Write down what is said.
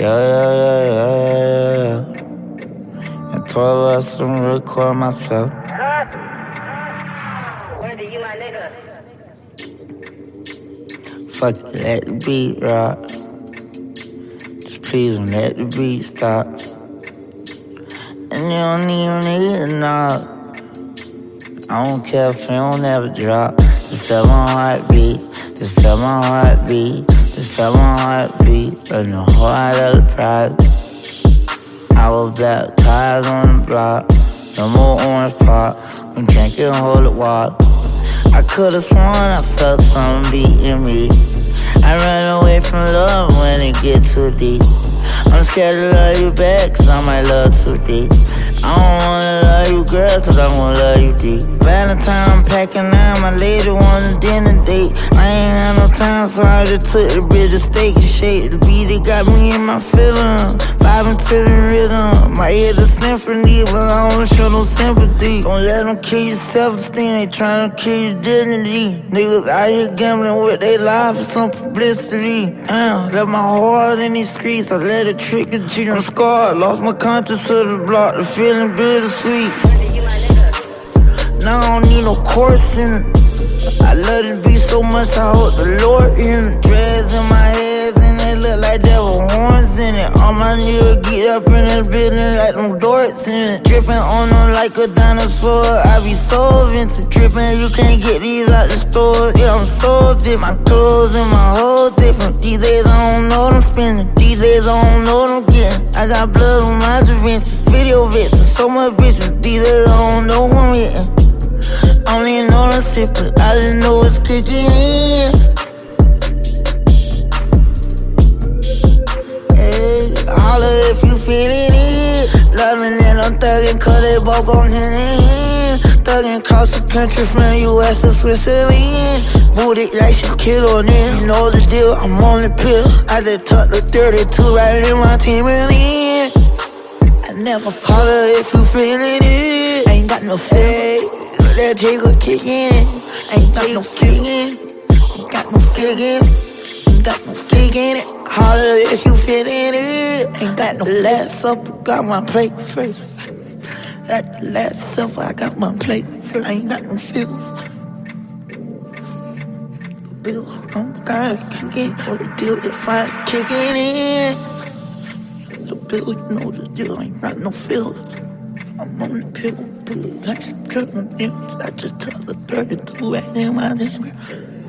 Yeah, yeah, yeah, yeah, yeah. And 12 us to record myself. Fuck it, let the beat rock. Just please don't let the beat stop. And you don't even need to knock. I don't care if you don't ever drop. Just feel my heartbeat. Just feel my heartbeat. Just felt my heartbeat. Running the whole out of the prize. I was black baptized on the block. No more orange pop. I'm drinking holy water. I could've sworn I felt something beating me. I run away from love when it get too deep. I'm scared to love you back, cause I might love too deep. I don't love cause I wanna love you deep. Valentine, packing now, my lady wants a dinner date. I ain't had no time, so I just took the bit of steak and shake. The beat, it got me in my feelings. Vibing to the rhythm. My head a symphony, but I don't show no sympathy. Don't let them kill your self-esteem, they tryna kill your dignity. Niggas out here gambling with their life for some publicity. Damn, left my heart in these streets, I let it trick and cheat. I'm scarred, lost my conscience to the block, the feeling bittersweet. Now I don't need no course in it. I love this beat so much, I hope the Lord in. Dreads in my head, and they look like there were horns in it. All my niggas get up in the building like them dorks in it. Dripping on them like a dinosaur, I be so vintage. Tripping, you can't get these out the store. Yeah, I'm so different. My clothes and my whole different. These days I don't know what I'm spending. These days I don't know what I'm getting. I got blood on my Juventus. Video vets so much bitches. These days I don't know who I'm hitting. I don't even know the secret. I know it's kicking in. Hey, holla if you feeling it. Loving it, I'm thugging, cause they both gon' in hand. Thugging across the country from US to Switzerland. Booty like she kill on it. You know the deal, I'm on the pill. I just tucked the 32 right in my team and in. I never follow if you feeling it. Ain't got no fake. That jiggle. Ain't got no fligging. Ain't got no fligging. Ain't got no it. Holler if you feeling it. Ain't got no last supper. Got my plate first. At the last supper, I got my plate first. I ain't got no feels. Bill, I'm kind of kicking. What the deal if I kicking in? The bill, you know the deal, ain't got no feels. I'm on the pill, pill, like some cooking I just took the 32 right in my damn